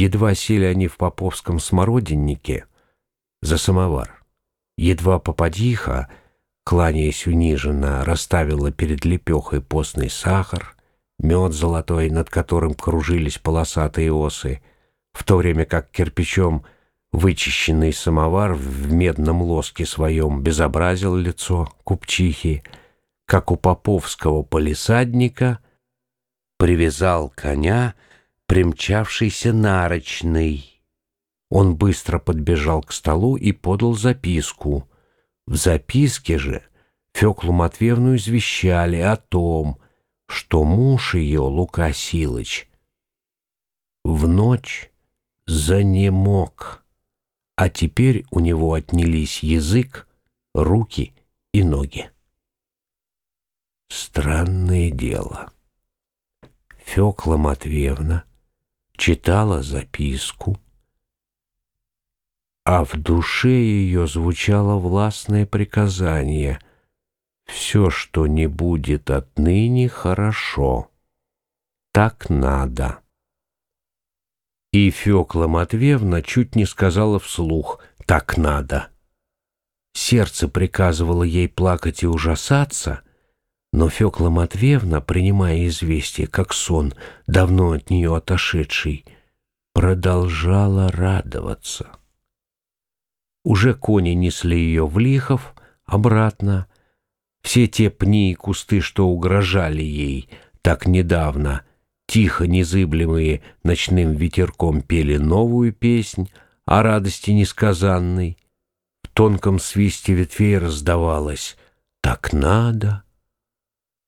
Едва сели они в поповском смородиннике за самовар. Едва попадиха, кланяясь униженно, расставила перед лепехой постный сахар, мед золотой, над которым кружились полосатые осы, в то время как кирпичом вычищенный самовар в медном лоске своем безобразил лицо купчихи, как у поповского полисадника привязал коня — примчавшийся нарочный. Он быстро подбежал к столу и подал записку. В записке же Феклу Матвеевну извещали о том, что муж ее, Лука Силыч, в ночь занемог, а теперь у него отнялись язык, руки и ноги. Странное дело. Фёкла Матвеевна читала записку, а в душе ее звучало властное приказание «Все, что не будет отныне, хорошо. Так надо». И Фёкла Матвеевна чуть не сказала вслух «так надо». Сердце приказывало ей плакать и ужасаться — но Фёкла Матвеевна, принимая известие, как сон, давно от нее отошедший, продолжала радоваться. Уже кони несли ее в Лихов, обратно. Все те пни и кусты, что угрожали ей так недавно, тихо незыблемые ночным ветерком пели новую песнь о радости несказанной. В тонком свисте ветвей раздавалось «Так надо».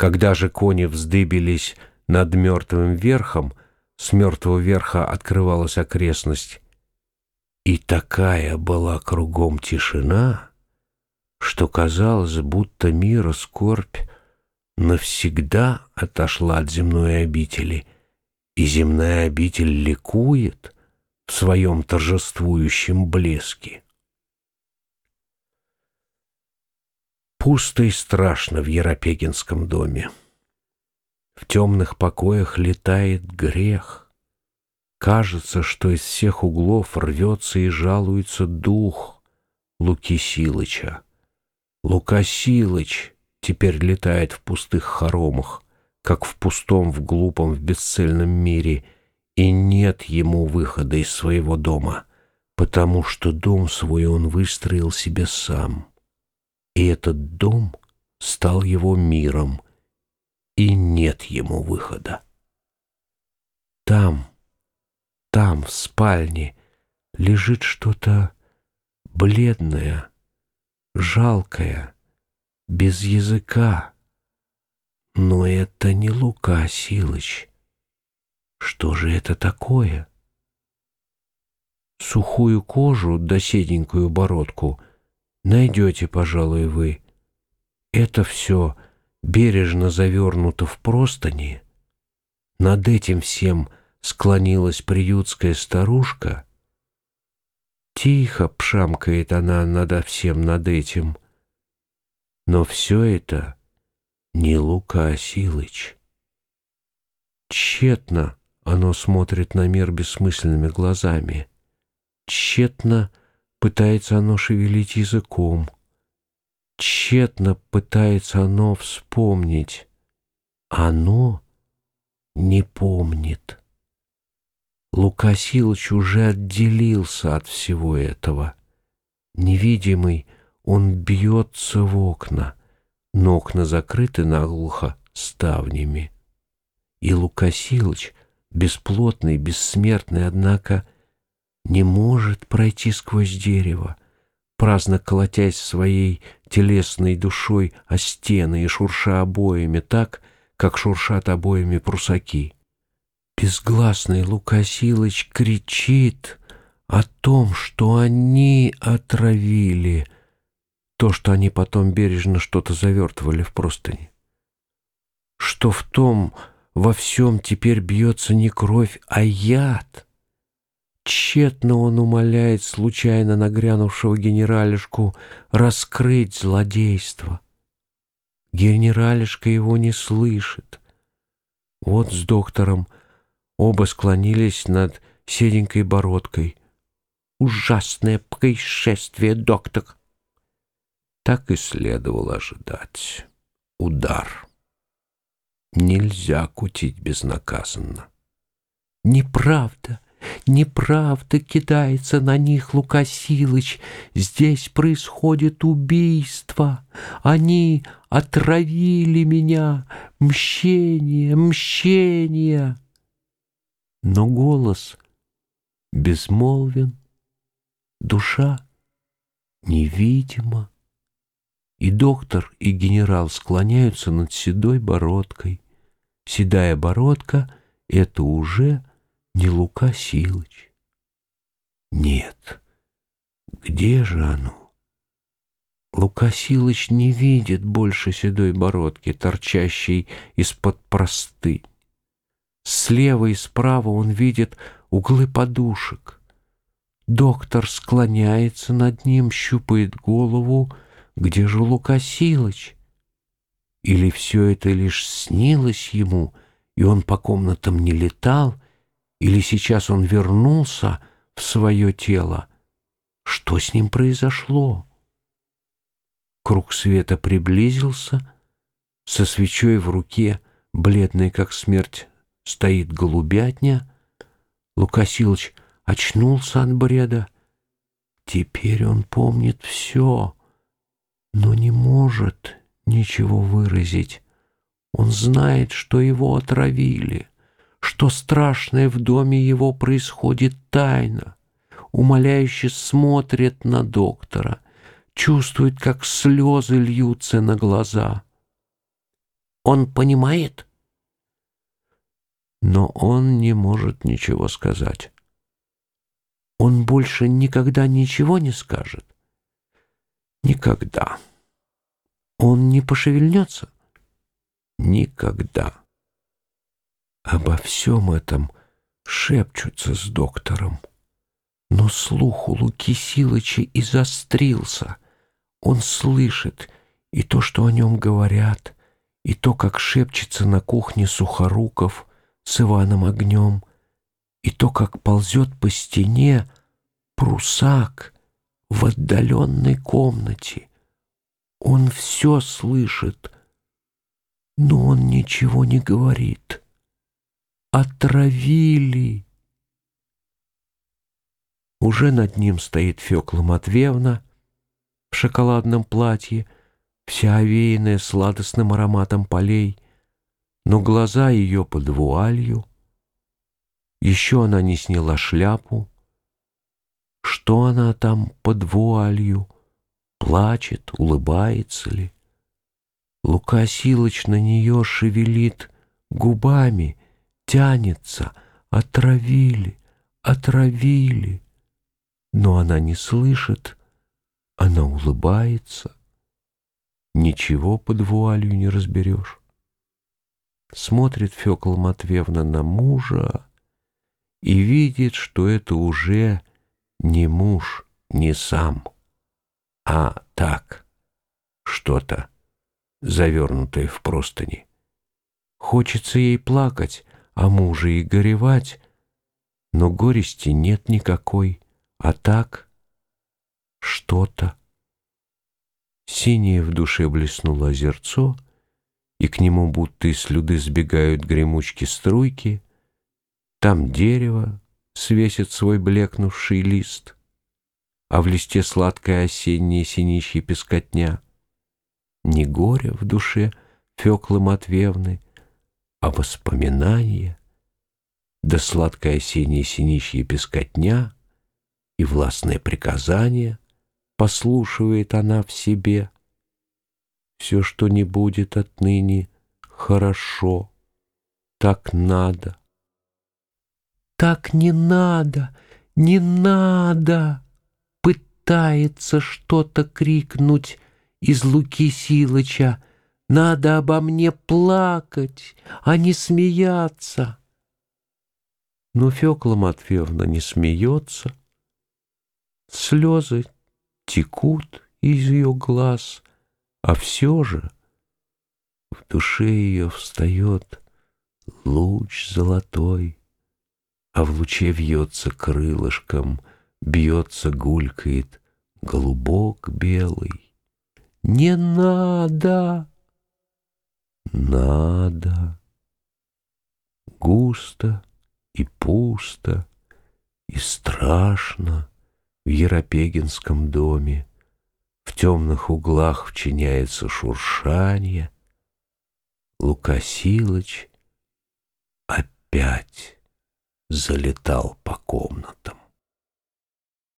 Когда же кони вздыбились над мертвым верхом, с мертвого верха открывалась окрестность. И такая была кругом тишина, что казалось, будто мира скорбь навсегда отошла от земной обители, и земная обитель ликует в своем торжествующем блеске. Пусто и страшно в Еропегинском доме. В темных покоях летает грех. Кажется, что из всех углов рвется и жалуется дух Луки Силыча. Лука Силыч теперь летает в пустых хоромах, как в пустом, в глупом, в бесцельном мире, и нет ему выхода из своего дома, потому что дом свой он выстроил себе сам и этот дом стал его миром, и нет ему выхода. Там, там, в спальне, лежит что-то бледное, жалкое, без языка. Но это не Лука Силыч. Что же это такое? Сухую кожу да седенькую бородку — найдете, пожалуй, вы. Это все бережно завернуто в простыни. Над этим всем склонилась приютская старушка. Тихо пшамкает она надо всем над этим. Но все это не Лука Осилыч. Тщетно оно смотрит на мир бессмысленными глазами. Тщетно Пытается оно шевелить языком. Тщетно пытается оно вспомнить. Оно не помнит. Лука Силыч уже отделился от всего этого. Невидимый он бьется в окна, но окна закрыты наглухо ставнями. И Лука Силыч, бесплотный, бессмертный, однако, — не может пройти сквозь дерево, праздно колотясь своей телесной душой о стены и шурша обоями так, как шуршат обоями прусаки. Безгласный Лукасилыч кричит о том, что они отравили то, что они потом бережно что-то завертывали в простыни. Что в том во всем теперь бьется не кровь, а яд — Тщетно он умоляет случайно нагрянувшего генералишку раскрыть злодейство. Генералишка его не слышит. Вот с доктором оба склонились над седенькой бородкой. «Ужасное происшествие, доктор!» Так и следовало ожидать. Удар. Нельзя кутить безнаказанно. Неправда, неправда кидается на них Лука Силыч. Здесь происходит убийство. Они отравили меня. Мщение, мщение. Но голос безмолвен, душа невидима. И доктор, и генерал склоняются над седой бородкой. Седая бородка — это уже не Лука Силыч. Нет, где же оно? Лука Силыч не видит больше седой бородки, торчащей из-под простынь. Слева и справа он видит углы подушек. Доктор склоняется над ним, щупает голову. Где же Лука Силыч? Или все это лишь снилось ему, и он по комнатам не летал, или сейчас он вернулся в свое тело? Что с ним произошло? Круг света приблизился, со свечой в руке, бледный как смерть, стоит голубятня. Лукасилыч очнулся от бреда. Теперь он помнит все, но не может ничего выразить. Он знает, что его отравили что страшное в доме его происходит тайно, умоляюще смотрит на доктора, чувствует, как слезы льются на глаза. Он понимает? Но он не может ничего сказать. Он больше никогда ничего не скажет. Никогда. Он не пошевельнется? Никогда. Обо всем этом шепчутся с доктором. Но слух у Луки Силыча и застрился. Он слышит и то, что о нем говорят, и то, как шепчется на кухне Сухоруков с Иваном Огнем, и то, как ползет по стене прусак в отдаленной комнате. Он все слышит, но он ничего не говорит отравили. Уже над ним стоит Фёкла Матвеевна в шоколадном платье, вся овеянная сладостным ароматом полей, но глаза ее под вуалью. Еще она не сняла шляпу. Что она там под вуалью? Плачет, улыбается ли? Лука Силыч на нее шевелит губами — тянется, отравили, отравили. Но она не слышит, она улыбается. Ничего под вуалью не разберешь. Смотрит Фёкла Матвеевна на мужа и видит, что это уже не муж, не сам, а так, что-то, завернутое в простыни. Хочется ей плакать, о муже и горевать, но горести нет никакой, а так что-то. Синее в душе блеснуло озерцо, и к нему будто из слюды сбегают гремучки струйки. Там дерево свесит свой блекнувший лист, а в листе сладкая осенняя синища пескотня. Не горе в душе Феклы Матвеевны, а воспоминания, да сладкое осеннее синищье пескотня и властное приказание послушивает она в себе. Все, что не будет отныне, хорошо, так надо. Так не надо, не надо, пытается что-то крикнуть из Луки Силыча, надо обо мне плакать, а не смеяться. Но Фёкла Матвеевна не смеется. Слезы текут из ее глаз, а все же в душе ее встает луч золотой. а в луче вьется крылышком, бьется, гулькает голубок белый. Не надо! Надо. Густо и пусто, и страшно в Еропегинском доме. В темных углах вчиняется шуршанье. Лука Силыч опять залетал по комнатам.